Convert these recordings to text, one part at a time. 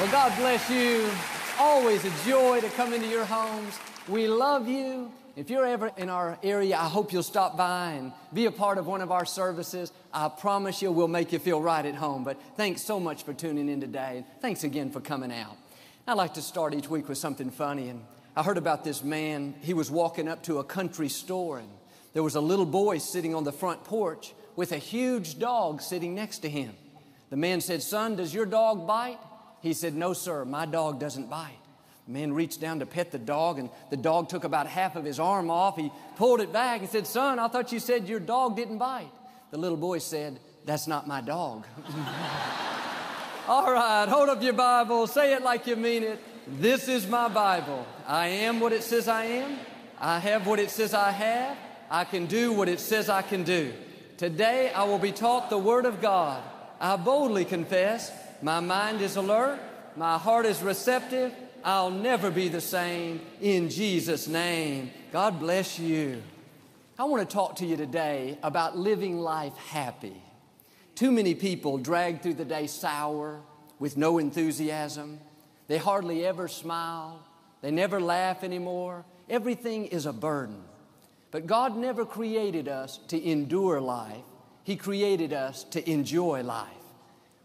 Well, God bless you. It's always a joy to come into your homes. We love you. If you're ever in our area, I hope you'll stop by and be a part of one of our services. I promise you we'll make you feel right at home. But thanks so much for tuning in today. Thanks again for coming out. I like to start each week with something funny. And I heard about this man. He was walking up to a country store and there was a little boy sitting on the front porch with a huge dog sitting next to him. The man said, Son, does your dog bite? He said, No, sir, my dog doesn't bite. Man reached down to pet the dog, and the dog took about half of his arm off. He pulled it back and said, Son, I thought you said your dog didn't bite. The little boy said, That's not my dog. All right, hold up your Bible, say it like you mean it. This is my Bible. I am what it says I am. I have what it says I have. I can do what it says I can do. Today I will be taught the Word of God. I boldly confess my mind is alert, my heart is receptive. I'll never be the same in Jesus' name. God bless you. I want to talk to you today about living life happy. Too many people drag through the day sour with no enthusiasm. They hardly ever smile. They never laugh anymore. Everything is a burden. But God never created us to endure life. He created us to enjoy life.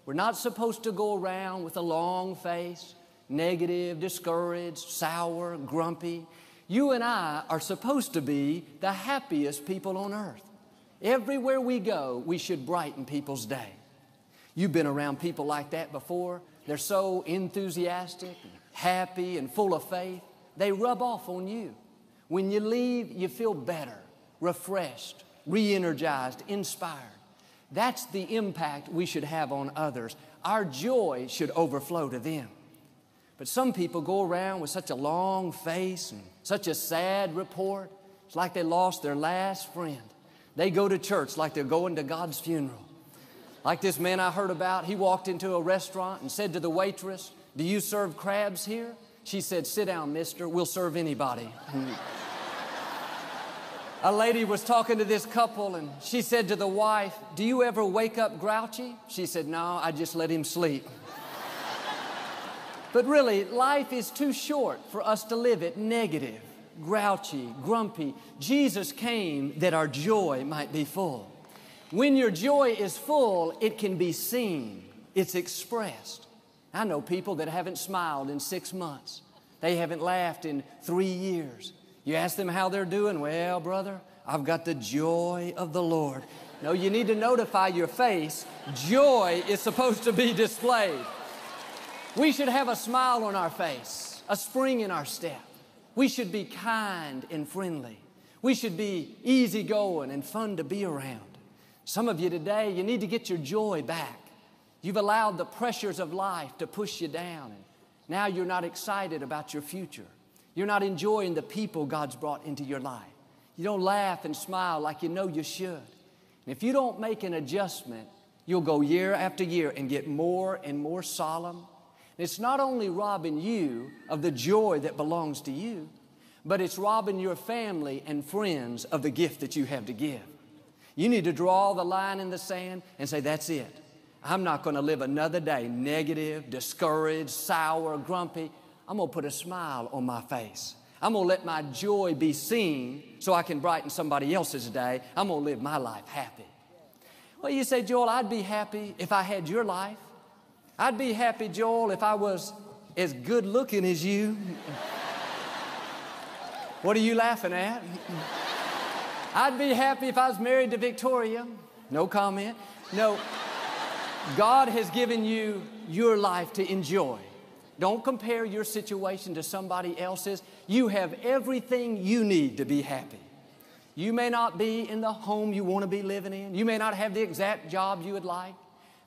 We're not supposed to go around with a long face, negative, discouraged, sour, grumpy. You and I are supposed to be the happiest people on earth. Everywhere we go, we should brighten people's day. You've been around people like that before. They're so enthusiastic, and happy, and full of faith. They rub off on you. When you leave, you feel better, refreshed, re energized, inspired. That's the impact we should have on others. Our joy should overflow to them. But some people go around with such a long face and such a sad report. It's like they lost their last friend. They go to church like they're going to God's funeral. Like this man I heard about, he walked into a restaurant and said to the waitress, Do you serve crabs here? She said, Sit down, mister. We'll serve anybody. a lady was talking to this couple and she said to the wife, Do you ever wake up grouchy? She said, No, I just let him sleep. but really, life is too short for us to live it negative, grouchy, grumpy. Jesus came that our joy might be full. When your joy is full, it can be seen, it's expressed. I know people that haven't smiled in six months. They haven't laughed in three years. You ask them how they're doing. Well, brother, I've got the joy of the Lord. No, you need to notify your face. Joy is supposed to be displayed. We should have a smile on our face, a spring in our step. We should be kind and friendly. We should be easygoing and fun to be around. Some of you today, you need to get your joy back. You've allowed the pressures of life to push you down, and now you're not excited about your future. You're not enjoying the people God's brought into your life. You don't laugh and smile like you know you should. And if you don't make an adjustment, you'll go year after year and get more and more solemn. And it's not only robbing you of the joy that belongs to you, but it's robbing your family and friends of the gift that you have to give. You need to draw the line in the sand and say, That's it. I'm not going to live another day negative, discouraged, sour, grumpy. I'm going to put a smile on my face. I'm going to let my joy be seen so I can brighten somebody else's day. I'm going to live my life happy. Well, you say, Joel, I'd be happy if I had your life. I'd be happy, Joel, if I was as good looking as you. what are you laughing at? I'd be happy if I was married to Victoria. No comment. No. God has given you your life to enjoy. Don't compare your situation to somebody else's. You have everything you need to be happy. You may not be in the home you want to be living in. You may not have the exact job you would like.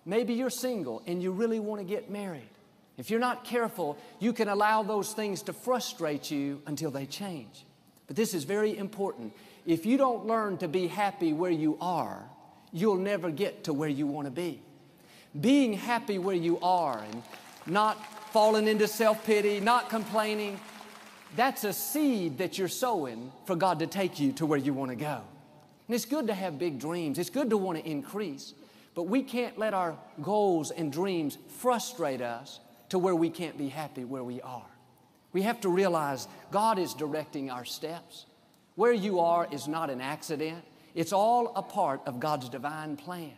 Maybe you're single and you really want to get married. If you're not careful, you can allow those things to frustrate you until they change. But this is very important. If you don't learn to be happy where you are, you'll never get to where you want to be being happy where you are and not falling into self pity, not complaining, that's a seed that you're sowing for God to take you to where you want to go. And it's good to have big dreams, it's good to want to increase, but we can't let our goals and dreams frustrate us to where we can't be happy where we are. We have to realize God is directing our steps. Where you are is not an accident, it's all a part of God's divine plan.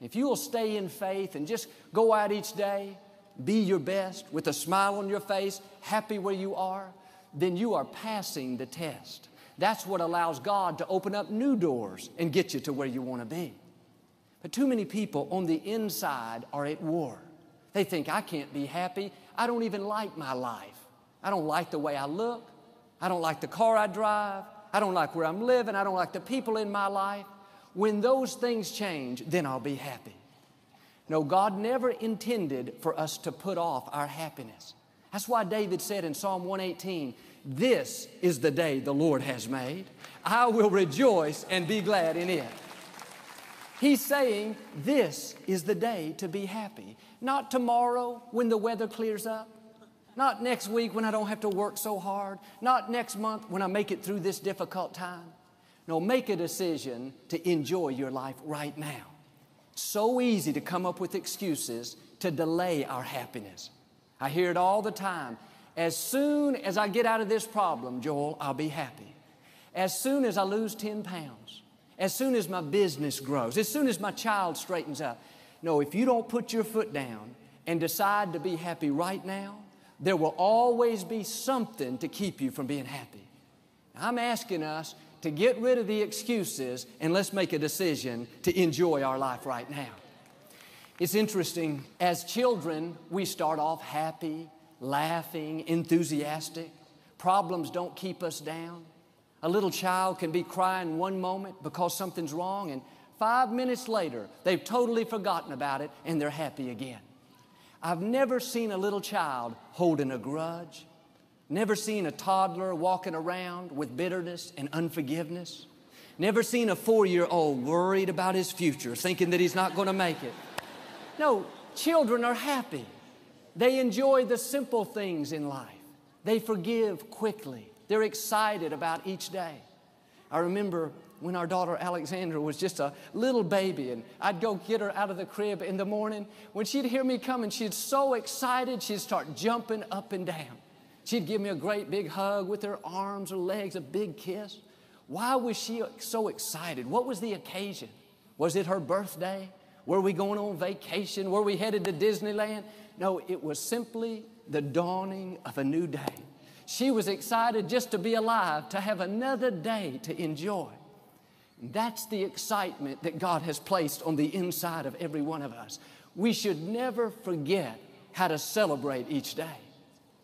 If you will stay in faith and just go out each day, be your best with a smile on your face, happy where you are, then you are passing the test. That's what allows God to open up new doors and get you to where you want to be. But too many people on the inside are at war. They think, I can't be happy. I don't even like my life. I don't like the way I look. I don't like the car I drive. I don't like where I'm living. I don't like the people in my life. When those things change, then I'll be happy. No, God never intended for us to put off our happiness. That's why David said in Psalm 118, This is the day the Lord has made. I will rejoice and be glad in it. He's saying, This is the day to be happy. Not tomorrow when the weather clears up. Not next week when I don't have to work so hard. Not next month when I make it through this difficult time. No, make a decision to enjoy your life right now. So easy to come up with excuses to delay our happiness. I hear it all the time. As soon as I get out of this problem, Joel, I'll be happy. As soon as I lose 10 pounds, as soon as my business grows, as soon as my child straightens up. No, if you don't put your foot down and decide to be happy right now, there will always be something to keep you from being happy. I'm asking us to get rid of the excuses and let's make a decision to enjoy our life right now. It's interesting, as children, we start off happy, laughing, enthusiastic. Problems don't keep us down. A little child can be crying one moment because something's wrong, and five minutes later, they've totally forgotten about it and they're happy again. I've never seen a little child holding a grudge, Never seen a toddler walking around with bitterness and unforgiveness. Never seen a four year old worried about his future, thinking that he's not going to make it. No, children are happy. They enjoy the simple things in life. They forgive quickly. They're excited about each day. I remember when our daughter Alexandra was just a little baby, and I'd go get her out of the crib in the morning. When she'd hear me coming, she'd so excited, she'd start jumping up and down. She'd give me a great big hug with her arms, her legs, a big kiss. Why was she so excited? What was the occasion? Was it her birthday? Were we going on vacation? Were we headed to Disneyland? No, it was simply the dawning of a new day. She was excited just to be alive, to have another day to enjoy. That's the excitement that God has placed on the inside of every one of us. We should never forget how to celebrate each day.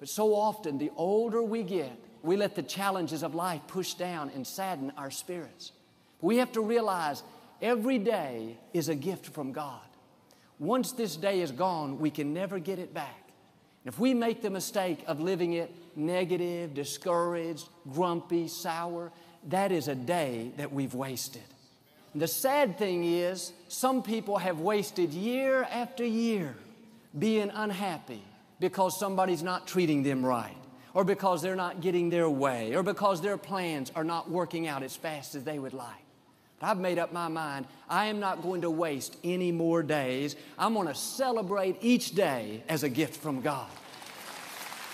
But so often, the older we get, we let the challenges of life push down and sadden our spirits. We have to realize every day is a gift from God. Once this day is gone, we can never get it back. And if we make the mistake of living it negative, discouraged, grumpy, sour, that is a day that we've wasted. And the sad thing is, some people have wasted year after year being unhappy, because somebody's not treating them right, or because they're not getting their way, or because their plans are not working out as fast as they would like. But I've made up my mind. I am not going to waste any more days. I'm going to celebrate each day as a gift from God.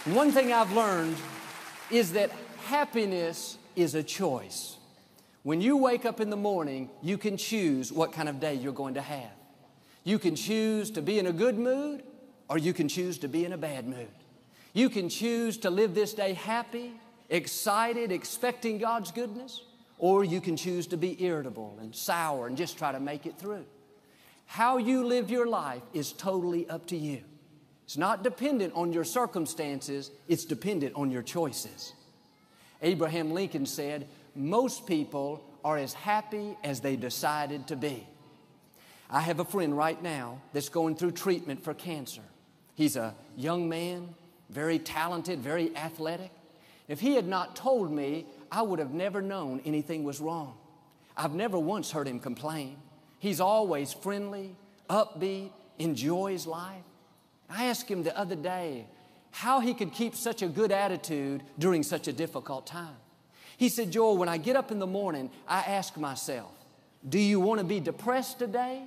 One thing I've learned is that happiness is a choice. When you wake up in the morning, you can choose what kind of day you're going to have. You can choose to be in a good mood or you can choose to be in a bad mood. You can choose to live this day happy, excited, expecting God's goodness, or you can choose to be irritable and sour and just try to make it through. How you live your life is totally up to you. It's not dependent on your circumstances, it's dependent on your choices. Abraham Lincoln said, Most people are as happy as they decided to be. I have a friend right now that's going through treatment for cancer. He's a young man, very talented, very athletic. If he had not told me, I would have never known anything was wrong. I've never once heard him complain. He's always friendly, upbeat, enjoys life. I asked him the other day how he could keep such a good attitude during such a difficult time. He said, Joel, when I get up in the morning, I ask myself, do you want to be depressed today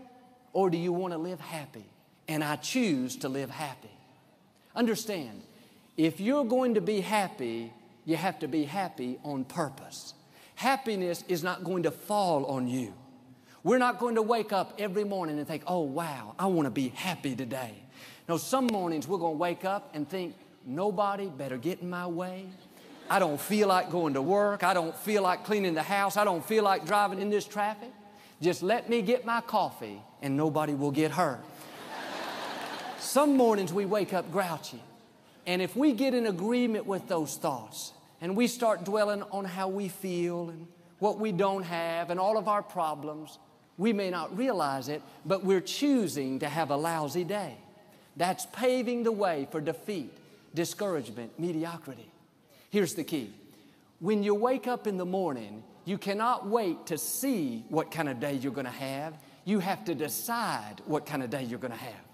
or do you want to live happy? And I choose to live happy. Understand, if you're going to be happy, you have to be happy on purpose. Happiness is not going to fall on you. We're not going to wake up every morning and think, oh, wow, I want to be happy today. No, some mornings we're going to wake up and think, nobody better get in my way. I don't feel like going to work. I don't feel like cleaning the house. I don't feel like driving in this traffic. Just let me get my coffee and nobody will get hurt. Some mornings we wake up grouchy. And if we get in agreement with those thoughts and we start dwelling on how we feel and what we don't have and all of our problems, we may not realize it, but we're choosing to have a lousy day. That's paving the way for defeat, discouragement, mediocrity. Here's the key when you wake up in the morning, you cannot wait to see what kind of day you're going to have. You have to decide what kind of day you're going to have.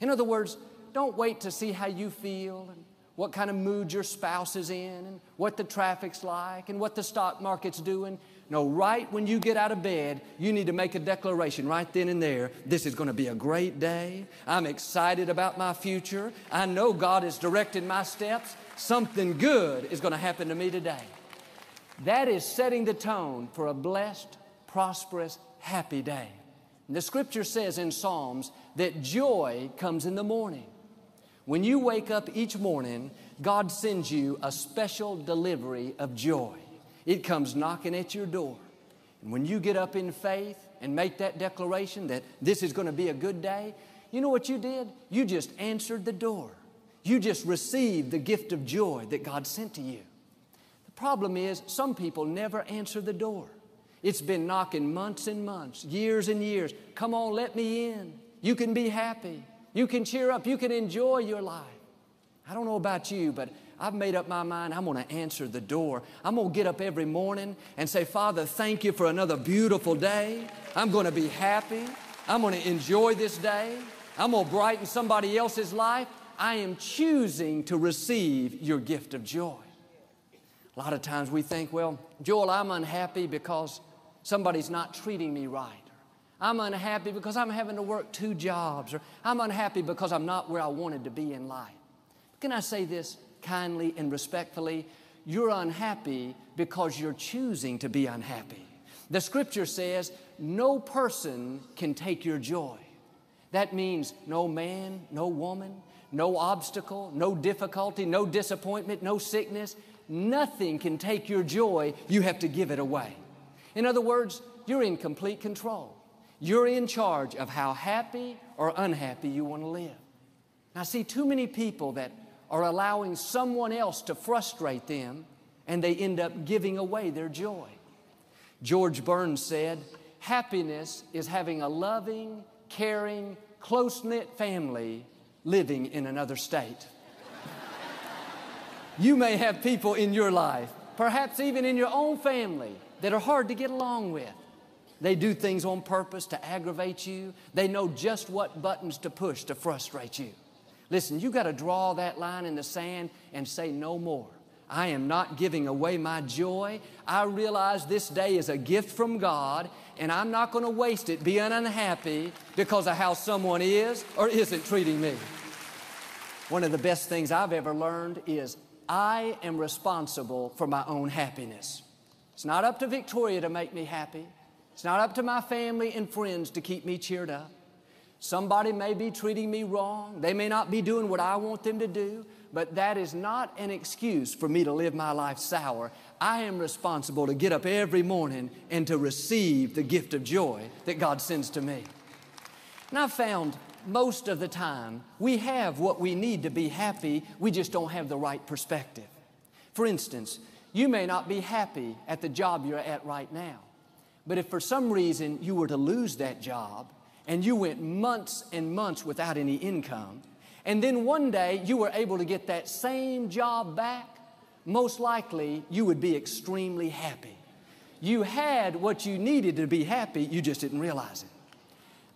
In other words, don't wait to see how you feel and what kind of mood your spouse is in and what the traffic's like and what the stock market's doing. No, right when you get out of bed, you need to make a declaration right then and there. This is going to be a great day. I'm excited about my future. I know God is directing my steps. Something good is going to happen to me today. That is setting the tone for a blessed, prosperous, happy day. And the scripture says in Psalms that joy comes in the morning. When you wake up each morning, God sends you a special delivery of joy. It comes knocking at your door. And when you get up in faith and make that declaration that this is going to be a good day, you know what you did? You just answered the door. You just received the gift of joy that God sent to you. The problem is, some people never answer the door. It's been knocking months and months, years and years. Come on, let me in. You can be happy. You can cheer up. You can enjoy your life. I don't know about you, but I've made up my mind I'm going to answer the door. I'm going to get up every morning and say, Father, thank you for another beautiful day. I'm going to be happy. I'm going to enjoy this day. I'm going to brighten somebody else's life. I am choosing to receive your gift of joy. A lot of times we think, well, Joel, I'm unhappy because somebody's not treating me right. I'm unhappy because I'm having to work two jobs, or I'm unhappy because I'm not where I wanted to be in life. Can I say this? kindly and respectfully, you're unhappy because you're choosing to be unhappy. The scripture says, no person can take your joy. That means no man, no woman, no obstacle, no difficulty, no disappointment, no sickness. Nothing can take your joy. You have to give it away. In other words, you're in complete control. You're in charge of how happy or unhappy you want to live. Now, I see too many people that are allowing someone else to frustrate them and they end up giving away their joy. George Burns said, Happiness is having a loving, caring, close knit family living in another state. you may have people in your life, perhaps even in your own family, that are hard to get along with. They do things on purpose to aggravate you. They know just what buttons to push to frustrate you. Listen, you got to draw that line in the sand and say no more. I am not giving away my joy. I realize this day is a gift from God, and I'm not going to waste it being unhappy because of how someone is or isn't treating me. One of the best things I've ever learned is I am responsible for my own happiness. It's not up to Victoria to make me happy. It's not up to my family and friends to keep me cheered up. Somebody may be treating me wrong. They may not be doing what I want them to do, but that is not an excuse for me to live my life sour. I am responsible to get up every morning and to receive the gift of joy that God sends to me. And I've found most of the time we have what we need to be happy, we just don't have the right perspective. For instance, you may not be happy at the job you're at right now, but if for some reason you were to lose that job, and you went months and months without any income, and then one day you were able to get that same job back, most likely you would be extremely happy. You had what you needed to be happy, you just didn't realize it.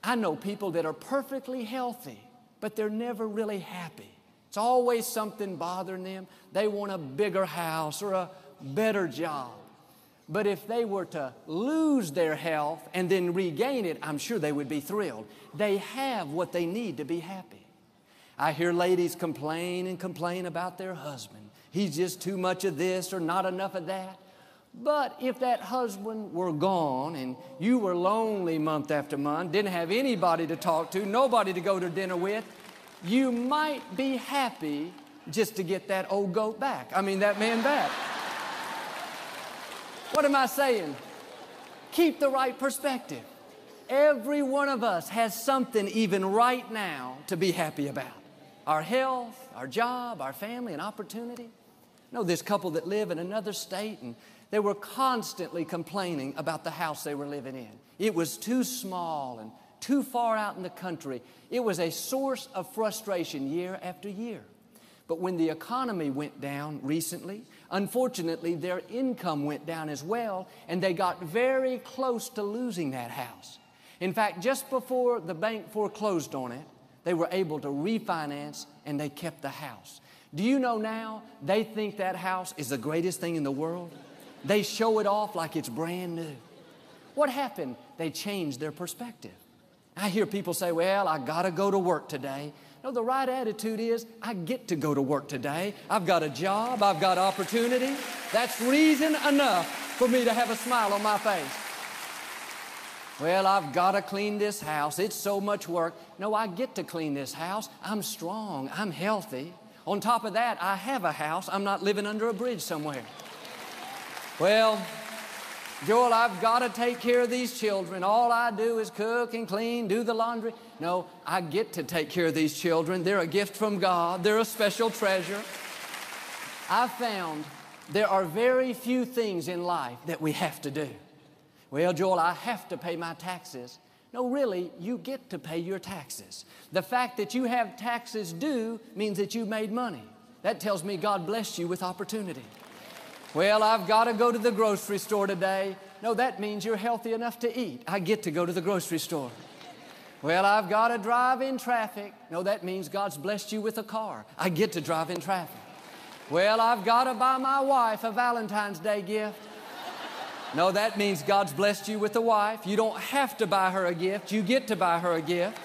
I know people that are perfectly healthy, but they're never really happy. It's always something bothering them. They want a bigger house or a better job. But if they were to lose their health and then regain it, I'm sure they would be thrilled. They have what they need to be happy. I hear ladies complain and complain about their husband. He's just too much of this or not enough of that. But if that husband were gone and you were lonely month after month, didn't have anybody to talk to, nobody to go to dinner with, you might be happy just to get that old goat back. I mean, that man back. What am I saying? Keep the right perspective. Every one of us has something, even right now, to be happy about our health, our job, our family, an opportunity. I know this couple that live in another state and they were constantly complaining about the house they were living in. It was too small and too far out in the country. It was a source of frustration year after year. But when the economy went down recently, unfortunately, their income went down as well, and they got very close to losing that house. In fact, just before the bank foreclosed on it, they were able to refinance and they kept the house. Do you know now they think that house is the greatest thing in the world? They show it off like it's brand new. What happened? They changed their perspective. I hear people say, Well, I gotta go to work today. No, the right attitude is, I get to go to work today. I've got a job, I've got opportunity. That's reason enough for me to have a smile on my face. Well, I've got to clean this house. It's so much work. No, I get to clean this house. I'm strong. I'm healthy. On top of that, I have a house. I'm not living under a bridge somewhere. Well, Joel, I've got to take care of these children. All I do is cook and clean, do the laundry. No, I get to take care of these children. They're a gift from God, they're a special treasure. I found there are very few things in life that we have to do. Well, Joel, I have to pay my taxes. No, really, you get to pay your taxes. The fact that you have taxes due means that you made money. That tells me God blessed you with opportunity. Well, I've got to go to the grocery store today. No, that means you're healthy enough to eat. I get to go to the grocery store. Well, I've got to drive in traffic. No, that means God's blessed you with a car. I get to drive in traffic. Well, I've got to buy my wife a Valentine's Day gift. No, that means God's blessed you with a wife. You don't have to buy her a gift, you get to buy her a gift.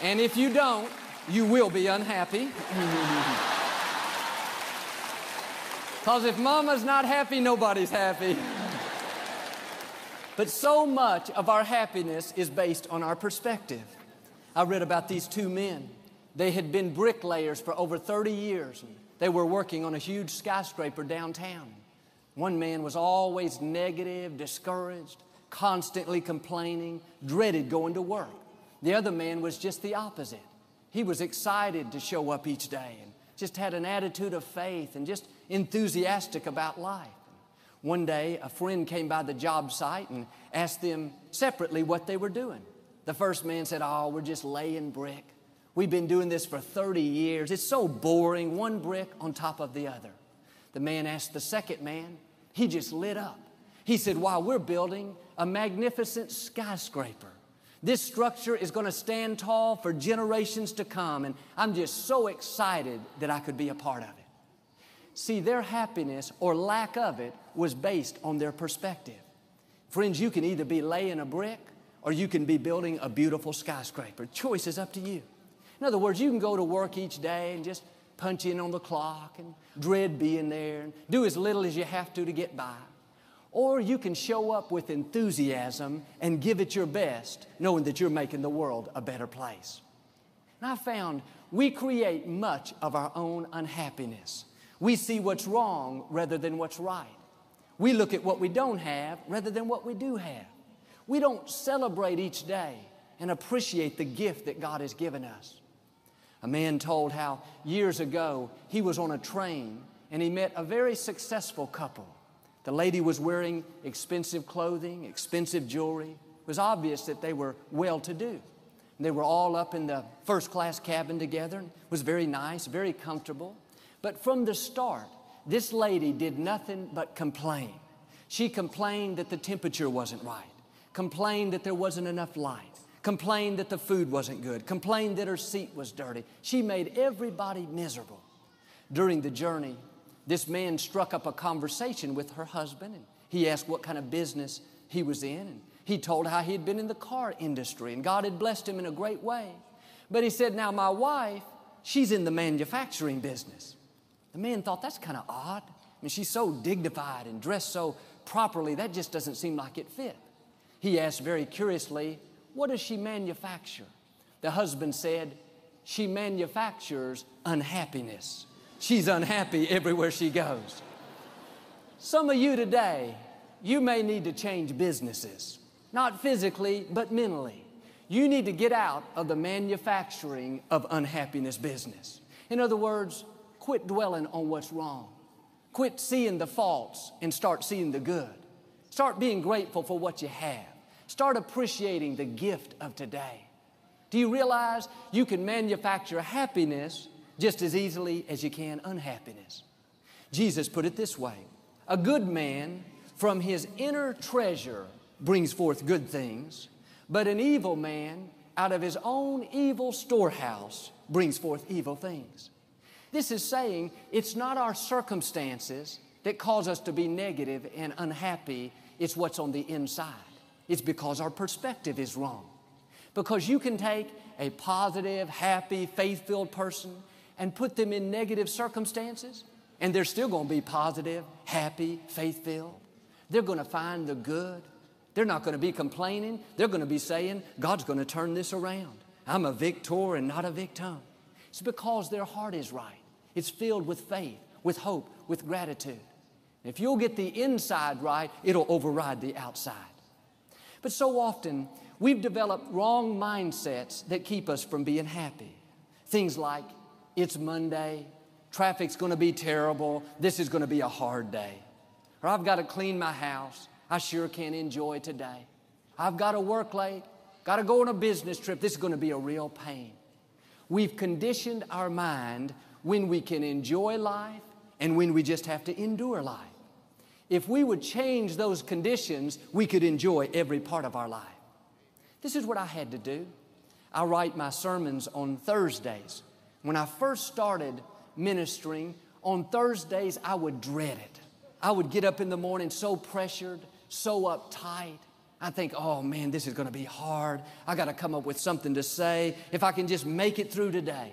And if you don't, you will be unhappy. Because if mama's not happy, nobody's happy. but so much of our happiness is based on our perspective. I read about these two men. They had been bricklayers for over 30 years. They were working on a huge skyscraper downtown. One man was always negative, discouraged, constantly complaining, dreaded going to work. The other man was just the opposite. He was excited to show up each day and just had an attitude of faith and just enthusiastic about life. One day, a friend came by the job site and asked them separately what they were doing. The first man said, Oh, we're just laying brick. We've been doing this for 30 years. It's so boring, one brick on top of the other. The man asked the second man, he just lit up. He said, Wow, we're building a magnificent skyscraper. This structure is going to stand tall for generations to come, and I'm just so excited that I could be a part of it. See, their happiness or lack of it was based on their perspective. Friends, you can either be laying a brick or you can be building a beautiful skyscraper. Choice is up to you. In other words, you can go to work each day and just punch in on the clock and dread being there and do as little as you have to to get by. Or you can show up with enthusiasm and give it your best, knowing that you're making the world a better place. And I found we create much of our own unhappiness. We see what's wrong rather than what's right. We look at what we don't have rather than what we do have. We don't celebrate each day and appreciate the gift that God has given us. A man told how years ago he was on a train and he met a very successful couple. The lady was wearing expensive clothing, expensive jewelry. It was obvious that they were well to do. They were all up in the first class cabin together. It was very nice, very comfortable. But from the start, this lady did nothing but complain. She complained that the temperature wasn't right, complained that there wasn't enough light, complained that the food wasn't good, complained that her seat was dirty. She made everybody miserable. During the journey, this man struck up a conversation with her husband and he asked what kind of business he was in. And he told how he had been in the car industry and God had blessed him in a great way. But he said, Now my wife, she's in the manufacturing business. The man thought that's kind of odd. I mean, she's so dignified and dressed so properly, that just doesn't seem like it fit. He asked very curiously, What does she manufacture? The husband said, She manufactures unhappiness. She's unhappy everywhere she goes. Some of you today, you may need to change businesses, not physically, but mentally. You need to get out of the manufacturing of unhappiness business. In other words, quit dwelling on what's wrong. Quit seeing the faults and start seeing the good. Start being grateful for what you have. Start appreciating the gift of today. Do you realize you can manufacture happiness just as easily as you can unhappiness? Jesus put it this way A good man from his inner treasure brings forth good things, but an evil man out of his own evil storehouse brings forth evil things. This is saying it's not our circumstances that cause us to be negative and unhappy, it's what's on the inside. It's because our perspective is wrong. Because you can take a positive, happy, faith filled person and put them in negative circumstances, and they're still going to be positive, happy, faith filled. They're going to find the good. They're not going to be complaining. They're going to be saying, God's going to turn this around. I'm a victor and not a victim. It's because their heart is right. It's filled with faith, with hope, with gratitude. If you'll get the inside right, it'll override the outside. But so often, we've developed wrong mindsets that keep us from being happy. Things like, it's Monday, traffic's gonna be terrible, this is gonna be a hard day. Or I've gotta clean my house, I sure can't enjoy today. I've gotta work late, gotta go on a business trip, this is gonna be a real pain. We've conditioned our mind when we can enjoy life and when we just have to endure life. If we would change those conditions, we could enjoy every part of our life. This is what I had to do. I write my sermons on Thursdays. When I first started ministering, on Thursdays, I would dread it. I would get up in the morning so pressured, so uptight. I think, oh man, this is going to be hard. I got to come up with something to say. If I can just make it through today.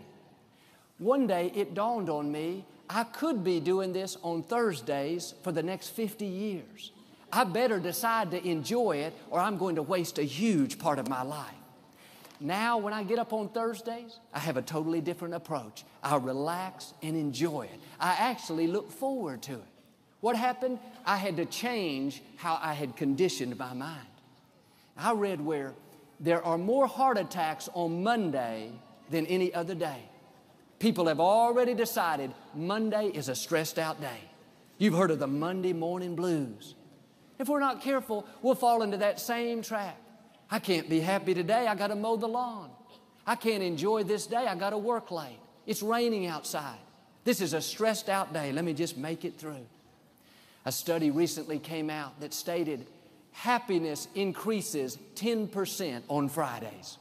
One day it dawned on me I could be doing this on Thursdays for the next 50 years. I better decide to enjoy it or I'm going to waste a huge part of my life. Now, when I get up on Thursdays, I have a totally different approach. I relax and enjoy it. I actually look forward to it. What happened? I had to change how I had conditioned my mind. I read where there are more heart attacks on Monday than any other day. People have already decided Monday is a stressed out day. You've heard of the Monday morning blues. If we're not careful, we'll fall into that same trap. I can't be happy today, I got to mow the lawn. I can't enjoy this day, I got to work late. It's raining outside. This is a stressed out day, let me just make it through. A study recently came out that stated happiness increases 10% on Fridays.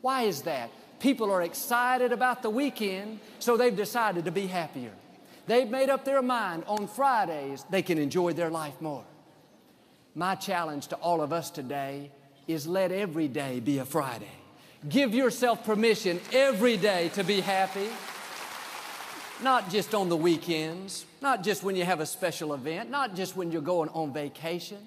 Why is that? People are excited about the weekend, so they've decided to be happier. They've made up their mind on Fridays they can enjoy their life more. My challenge to all of us today is let every day be a Friday. Give yourself permission every day to be happy. Not just on the weekends, not just when you have a special event, not just when you're going on vacation.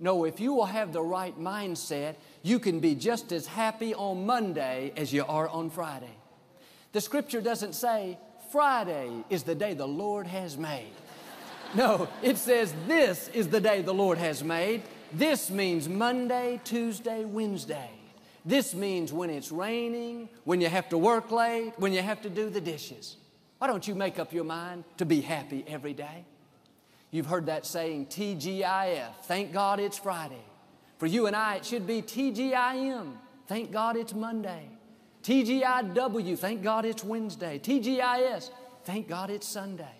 No, if you will have the right mindset, you can be just as happy on Monday as you are on Friday. The scripture doesn't say Friday is the day the Lord has made. No, it says this is the day the Lord has made. This means Monday, Tuesday, Wednesday. This means when it's raining, when you have to work late, when you have to do the dishes. Why don't you make up your mind to be happy every day? You've heard that saying, TGIF, thank God it's Friday. For you and I, it should be TGIM. Thank God it's Monday. TGIW, thank God it's Wednesday. TGIS, thank God it's Sunday.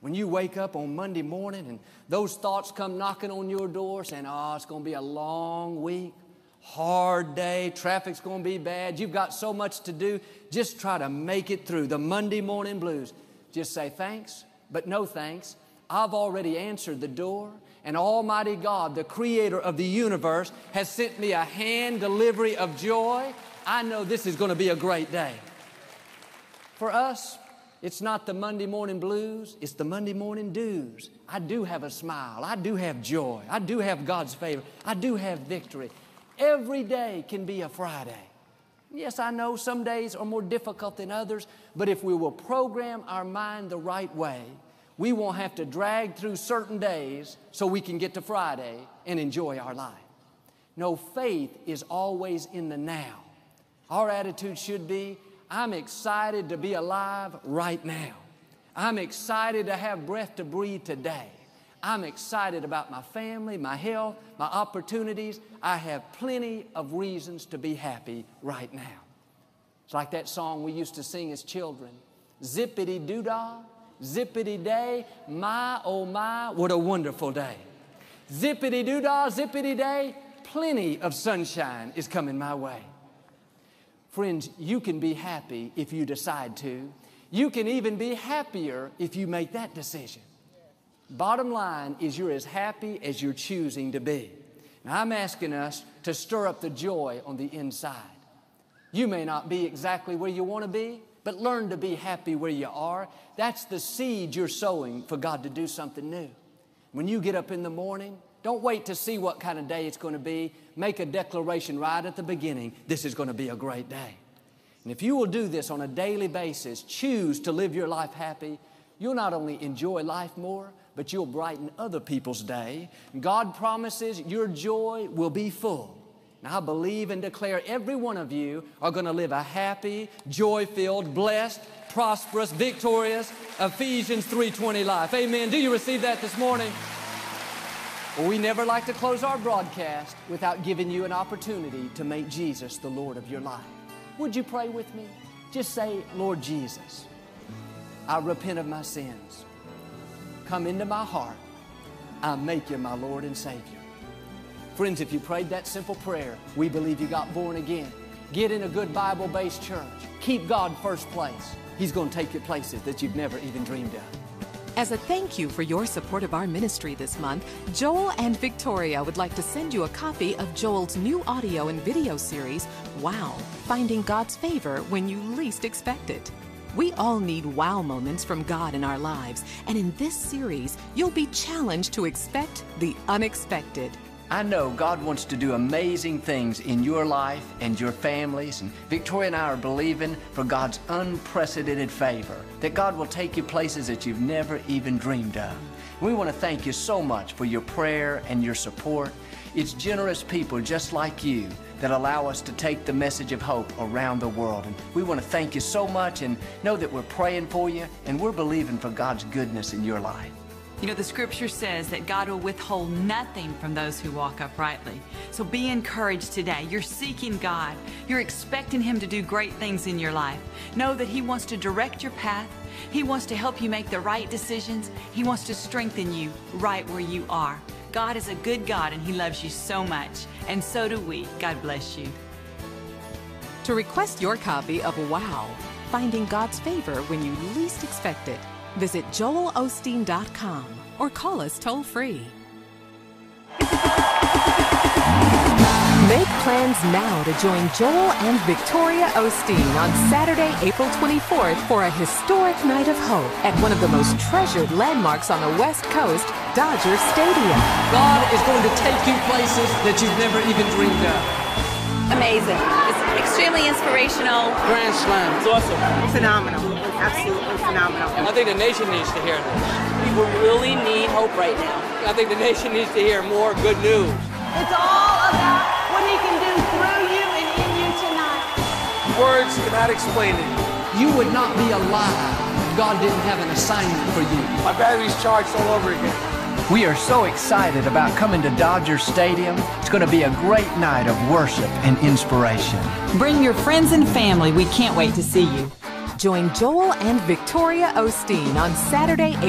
When you wake up on Monday morning and those thoughts come knocking on your door saying, oh, it's going to be a long week, hard day, traffic's going to be bad, you've got so much to do, just try to make it through the Monday morning blues. Just say thanks, but no thanks. I've already answered the door and Almighty God, the creator of the universe, has sent me a hand delivery of joy I know this is going to be a great day. For us, it's not the Monday morning blues, it's the Monday morning dues. I do have a smile. I do have joy. I do have God's favor. I do have victory. Every day can be a Friday. Yes, I know some days are more difficult than others, but if we will program our mind the right way, we won't have to drag through certain days so we can get to Friday and enjoy our life. No, faith is always in the now. Our attitude should be I'm excited to be alive right now. I'm excited to have breath to breathe today. I'm excited about my family, my health, my opportunities. I have plenty of reasons to be happy right now. It's like that song we used to sing as children Zippity doo dah, zippity day, my oh my, what a wonderful day. Zippity doo dah, zippity day, plenty of sunshine is coming my way. Friends, you can be happy if you decide to. You can even be happier if you make that decision. Bottom line is you're as happy as you're choosing to be. Now, I'm asking us to stir up the joy on the inside. You may not be exactly where you want to be, but learn to be happy where you are. That's the seed you're sowing for God to do something new. When you get up in the morning, don't wait to see what kind of day it's going to be. Make a declaration right at the beginning. This is going to be a great day. And if you will do this on a daily basis, choose to live your life happy, you'll not only enjoy life more, but you'll brighten other people's day. God promises your joy will be full. And I believe and declare every one of you are going to live a happy, joy-filled, blessed, prosperous, victorious Ephesians 3:20 life. Amen. Do you receive that this morning? Well, we never like to close our broadcast without giving you an opportunity to make Jesus the Lord of your life. Would you pray with me? Just say, Lord Jesus, I repent of my sins. Come into my heart. I make you my Lord and Savior. Friends, if you prayed that simple prayer, we believe you got born again. Get in a good Bible based church. Keep God first place. He's going to take you places that you've never even dreamed of. As a thank you for your support of our ministry this month, Joel and Victoria would like to send you a copy of Joel's new audio and video series, Wow Finding God's Favor When You Least Expect It. We all need wow moments from God in our lives, and in this series, you'll be challenged to expect the unexpected. I know God wants to do amazing things in your life and your families. And Victoria and I are believing for God's unprecedented favor, that God will take you places that you've never even dreamed of. We want to thank you so much for your prayer and your support. It's generous people just like you that allow us to take the message of hope around the world. And we want to thank you so much and know that we're praying for you and we're believing for God's goodness in your life. You know, the scripture says that God will withhold nothing from those who walk uprightly. So be encouraged today. You're seeking God, you're expecting Him to do great things in your life. Know that He wants to direct your path, He wants to help you make the right decisions, He wants to strengthen you right where you are. God is a good God and He loves you so much, and so do we. God bless you. To request your copy of Wow Finding God's Favor When You Least Expect It, Visit joelosteen.com or call us toll free. Make plans now to join Joel and Victoria Osteen on Saturday, April 24th for a historic night of hope at one of the most treasured landmarks on the West Coast, Dodger Stadium. God is going to take you places that you've never even dreamed of. Amazing. It's extremely inspirational. Grand Slam. It's awesome. Phenomenal. Absolutely phenomenal. I think the nation needs to hear this. People really need hope right now. I think the nation needs to hear more good news. It's all about what he can do through you and in you tonight. Words cannot explain it. You would not be alive if God didn't have an assignment for you. My battery's charged all over again. We are so excited about coming to Dodger Stadium. It's going to be a great night of worship and inspiration. Bring your friends and family. We can't wait to see you. Join Joel and Victoria Osteen on Saturday,